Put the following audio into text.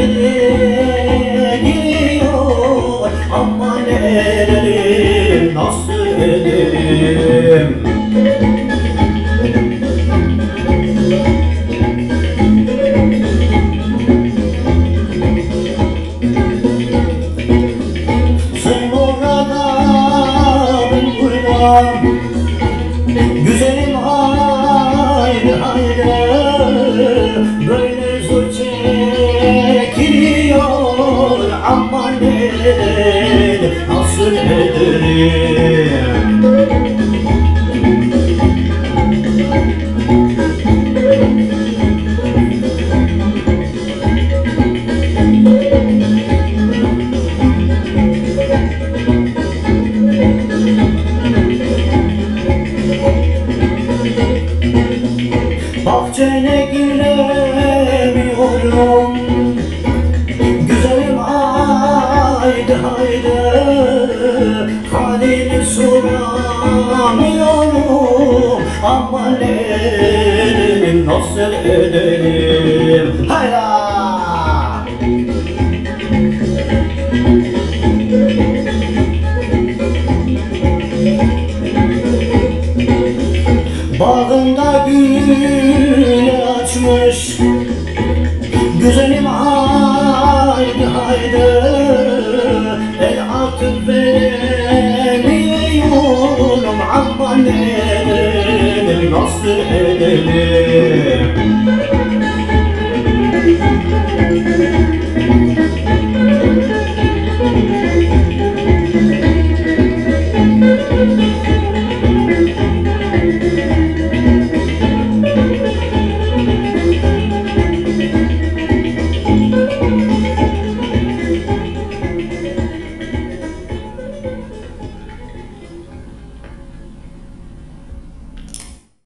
Bahçeye giriyor Ama ne ederim nasıl ederim? Sen orada ben burada ederim Bahçene giremiyorum nasıl edelim Hayda! Bağında gül açmış Güzelim haydi nasıl edelim